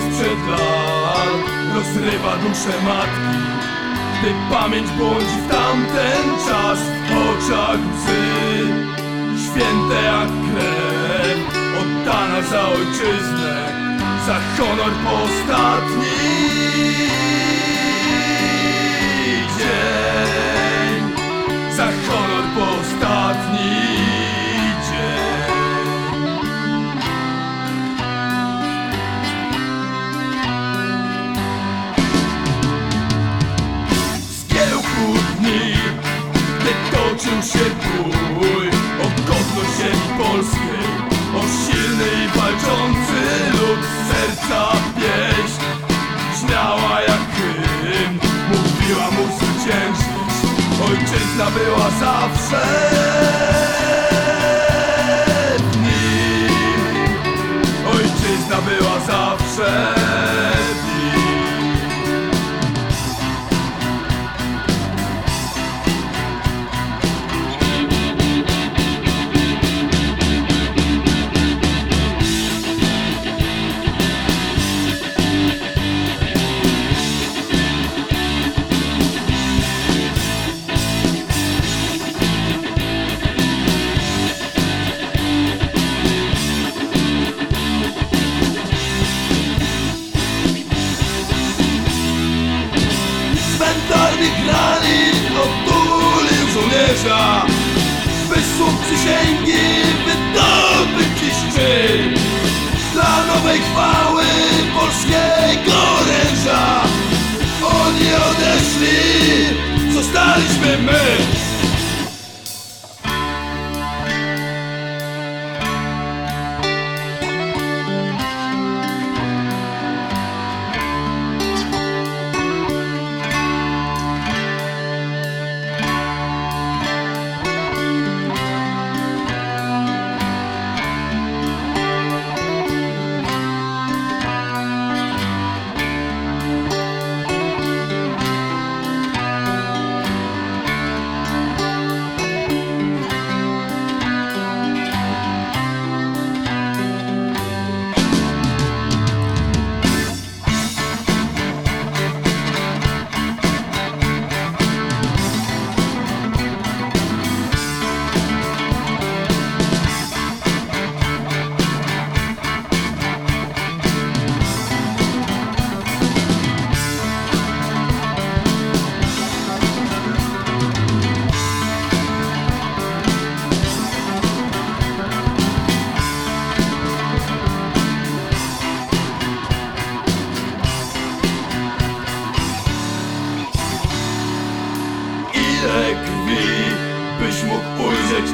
sprzed lat Rozrywa duszę matki. Gdy pamięć błądzi w tamten czas W oczach łzy Święte jak krew Oddana za ojczyznę Za honor po zwyciężyć Ojczyzna była zawsze w nim. Ojczyzna była zawsze żołnierza Wysłuch przysięgi wydobyć szczyt Dla nowej chwały polskiego oręża. Oni odeszli, zostaliśmy my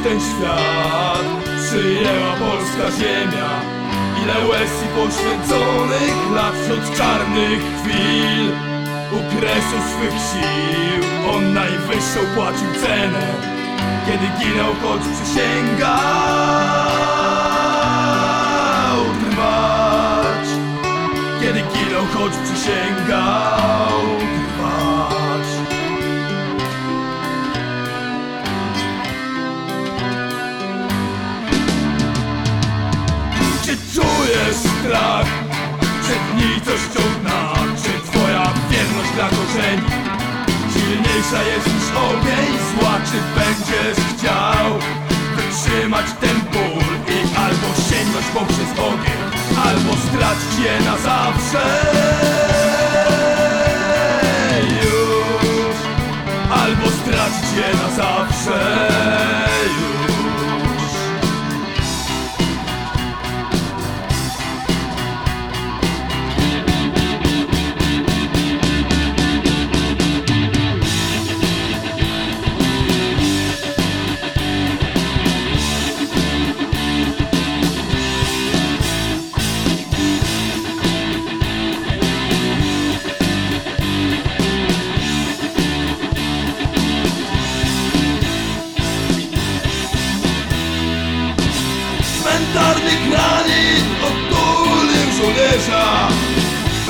ten świat? Przyjęła polska ziemia. Ile łez i poświęconych lat wśród czarnych chwil. U kresu swych sił On najwyższą płacił cenę. Kiedy ginął, choć przysięgał Czy czujesz strach przed nicością dna? Czy twoja wierność dla korzeni silniejsza jest niż ogień zła? Czy będziesz chciał wytrzymać ten ból i albo sięgnąć poprzez ogień, albo stracić je na zawsze?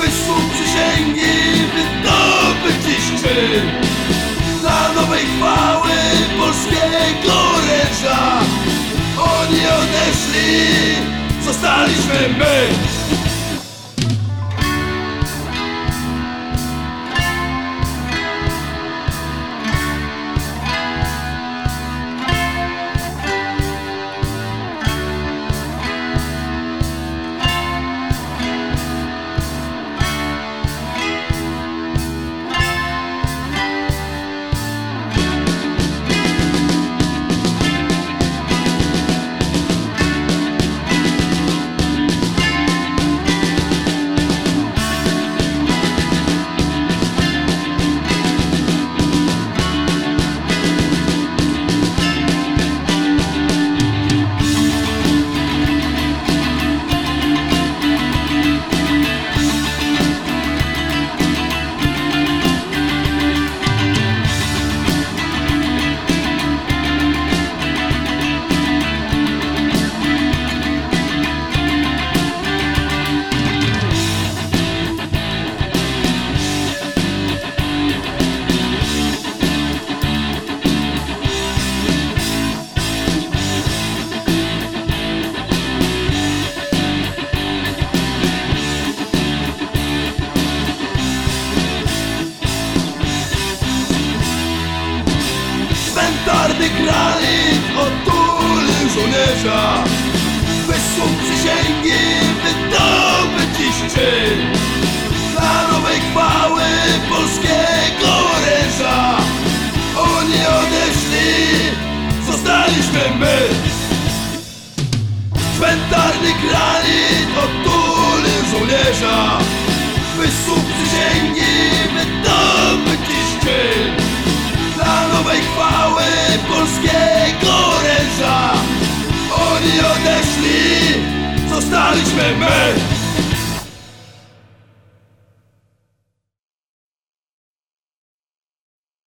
Wysłuch przysięgi wydobyć czyn Dla nowej chwały polskiego oręża Oni odeszli, zostaliśmy my żołnierza. Wysłał przysięgi, wydobyć dziś czyn Dla nowej chwały polskiego me, me.